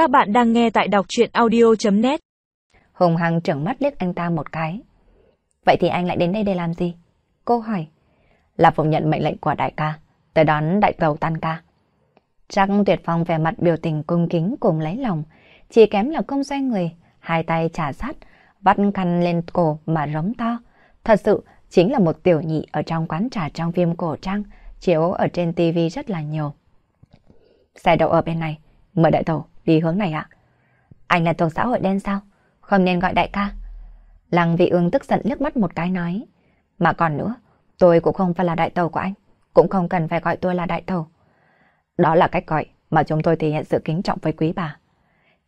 Các bạn đang nghe tại đọc chuyện audio.net Hùng Hằng trợn mắt liếc anh ta một cái. Vậy thì anh lại đến đây để làm gì? Cô hỏi. Là phục nhận mệnh lệnh của đại ca, tới đón đại tàu tan ca. Chắc tuyệt phong về mặt biểu tình cung kính cùng lấy lòng, chỉ kém là công xoay người, hai tay trả sát, vắt khăn lên cổ mà rống to. Thật sự chính là một tiểu nhị ở trong quán trà trong phim cổ trang, chiếu ở trên tivi rất là nhiều. Xe đậu ở bên này, mời đại tàu đi hướng này ạ. Anh là thuộc xã hội đen sao? Không nên gọi đại ca. Lăng vị ương tức giận liếc mắt một cái nói. Mà còn nữa, tôi cũng không phải là đại tàu của anh, cũng không cần phải gọi tôi là đại tàu. Đó là cách gọi mà chúng tôi thể hiện sự kính trọng với quý bà.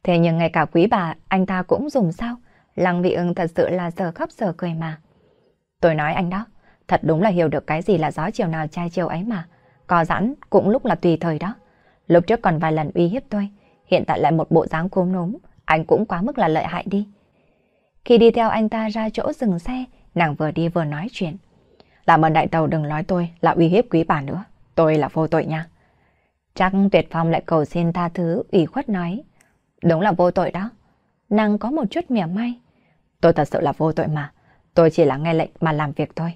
Thế nhưng ngay cả quý bà, anh ta cũng dùng sao? Lăng vị ương thật sự là giờ khóc giờ cười mà. Tôi nói anh đó, thật đúng là hiểu được cái gì là gió chiều nào trai chiều ấy mà. Có giãn cũng lúc là tùy thời đó. Lúc trước còn vài lần uy hiếp tôi, hiện tại lại một bộ dáng cốm núm, anh cũng quá mức là lợi hại đi. Khi đi theo anh ta ra chỗ dừng xe, nàng vừa đi vừa nói chuyện. Làm ơn đại tàu đừng nói tôi là uy hiếp quý bà nữa, tôi là vô tội nha. Chắc tuyệt phong lại cầu xin tha thứ, ủy khuất nói. Đúng là vô tội đó. Nàng có một chút mỉa mai. Tôi thật sự là vô tội mà. Tôi chỉ là nghe lệnh mà làm việc thôi.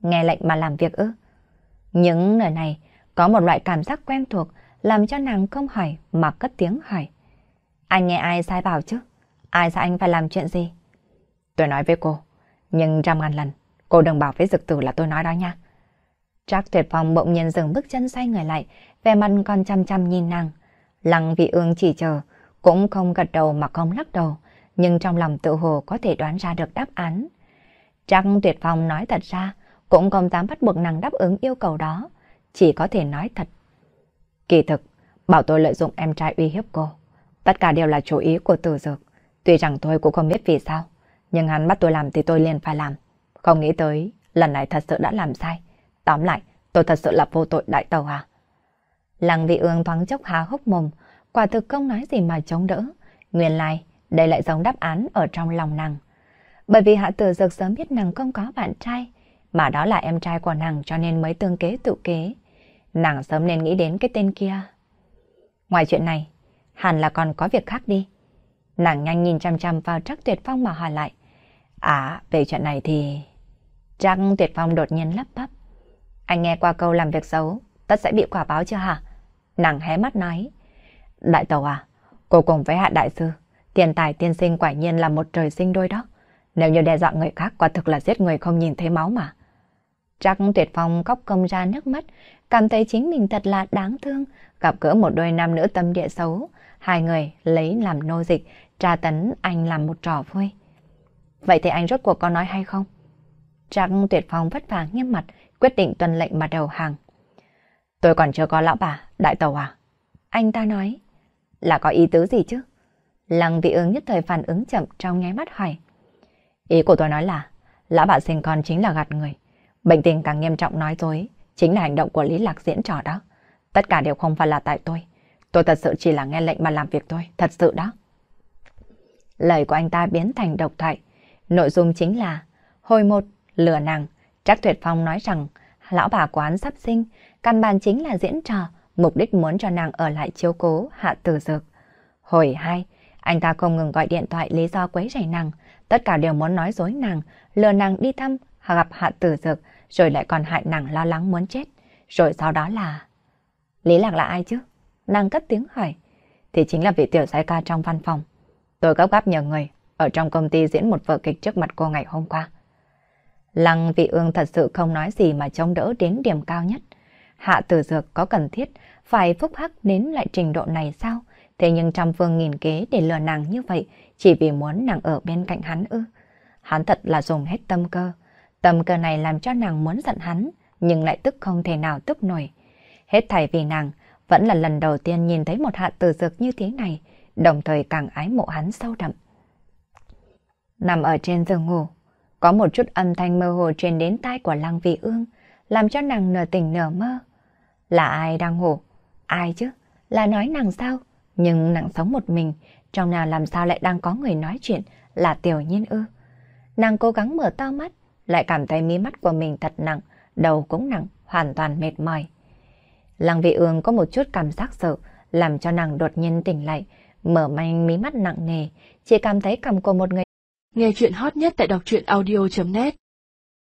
Nghe lệnh mà làm việc ư. Những lời này có một loại cảm giác quen thuộc làm cho nàng không hỏi mà cất tiếng hỏi. Anh nghe ai sai bảo chứ? Ai sai anh phải làm chuyện gì? Tôi nói với cô, nhưng trăm ngàn lần, cô đừng bảo với dực tử là tôi nói đó nha. Trác tuyệt vọng bỗng nhiên dừng bước chân xoay người lại, vẻ mặt còn chăm chăm nhìn nàng. Lăng vị ương chỉ chờ, cũng không gật đầu mà không lắc đầu, nhưng trong lòng tự hồ có thể đoán ra được đáp án. Trác tuyệt vọng nói thật ra, cũng không dám bắt buộc nàng đáp ứng yêu cầu đó, chỉ có thể nói thật. Kỳ thực, bảo tôi lợi dụng em trai uy hiếp cô. Tất cả đều là chủ ý của tử dược. Tuy rằng tôi cũng không biết vì sao, nhưng hắn bắt tôi làm thì tôi liền phải làm. Không nghĩ tới, lần này thật sự đã làm sai. Tóm lại, tôi thật sự là vô tội đại tàu à. Lăng vị ương thoáng chốc há hốc mồm, quả thực không nói gì mà chống đỡ. Nguyên lai, đây lại giống đáp án ở trong lòng nàng. Bởi vì hạ tử dược sớm biết nàng không có bạn trai, mà đó là em trai của nàng cho nên mới tương kế tự kế. Nàng sớm nên nghĩ đến cái tên kia. Ngoài chuyện này, hẳn là còn có việc khác đi. Nàng nhanh nhìn chăm chăm vào Trác Tuyệt Phong mà hỏi lại. À, về chuyện này thì... Trác Tuyệt Phong đột nhiên lắp bắp. Anh nghe qua câu làm việc xấu, tất sẽ bị quả báo chưa hả? Nàng hé mắt nói. Đại tàu à, cô cùng với hạ đại sư, tiền tài tiên sinh quả nhiên là một trời sinh đôi đó. Nếu như đe dọa người khác quả thực là giết người không nhìn thấy máu mà. Trác Tuyệt Phong khóc công ra nước mắt, cảm thấy chính mình thật là đáng thương, gặp gỡ một đôi nam nữ tâm địa xấu, hai người lấy làm nô dịch, tra tấn anh làm một trò vui. Vậy thì anh rốt cuộc có nói hay không? Trác Tuyệt Phong vất vả nghiêm mặt, quyết định tuân lệnh mà đầu hàng. Tôi còn chưa có lão bà, đại tàu à? Anh ta nói, là có ý tứ gì chứ? Lăng vị ứng nhất thời phản ứng chậm trong nháy mắt hỏi. Ý của tôi nói là, lão bà sinh con chính là gạt người. Bệnh tình càng nghiêm trọng nói dối, chính là hành động của Lý Lạc diễn trò đó. Tất cả đều không phải là tại tôi. Tôi thật sự chỉ là nghe lệnh mà làm việc thôi, thật sự đó. Lời của anh ta biến thành độc thoại. Nội dung chính là, hồi một, lừa nàng. Trác Tuyệt Phong nói rằng, lão bà quán sắp sinh, căn bản chính là diễn trò, mục đích muốn cho nàng ở lại chiếu cố hạ tử dược. Hồi hai, anh ta không ngừng gọi điện thoại lý do quấy rầy nàng, tất cả đều muốn nói dối nàng, lừa nàng đi thăm, gặp hạ tử dược, rồi lại còn hại nàng lo lắng muốn chết. Rồi sau đó là... Lý Lạc là ai chứ? Nàng cất tiếng hỏi. Thì chính là vị tiểu giai ca trong văn phòng. Tôi gấp gáp nhờ người, ở trong công ty diễn một vở kịch trước mặt cô ngày hôm qua. Lăng vị ương thật sự không nói gì mà chống đỡ đến điểm cao nhất. Hạ tử dược có cần thiết, phải phúc hắc đến lại trình độ này sao? Thế nhưng trăm phương nghìn kế để lừa nàng như vậy, chỉ vì muốn nàng ở bên cạnh hắn ư. Hắn thật là dùng hết tâm cơ. Tâm cơ này làm cho nàng muốn giận hắn, nhưng lại tức không thể nào tức nổi. Hết thảy vì nàng, vẫn là lần đầu tiên nhìn thấy một hạ tử dược như thế này, đồng thời càng ái mộ hắn sâu đậm. Nằm ở trên giường ngủ, có một chút âm thanh mơ hồ truyền đến tai của Lăng Vị Ương, làm cho nàng nửa tỉnh nửa mơ. Là ai đang ngủ? Ai chứ? Là nói nàng sao? Nhưng nàng sống một mình, trong nào làm sao lại đang có người nói chuyện là tiểu nhiên ư? Nàng cố gắng mở to mắt, lại cảm thấy mí mắt của mình thật nặng, đầu cũng nặng, hoàn toàn mệt mỏi. Lăng vị ương có một chút cảm giác sợ, làm cho nàng đột nhiên tỉnh lại, Mở manh mí mắt nặng nề, chỉ cảm thấy cầm của một người. Nghe chuyện hot nhất tại đọc truyện audio.net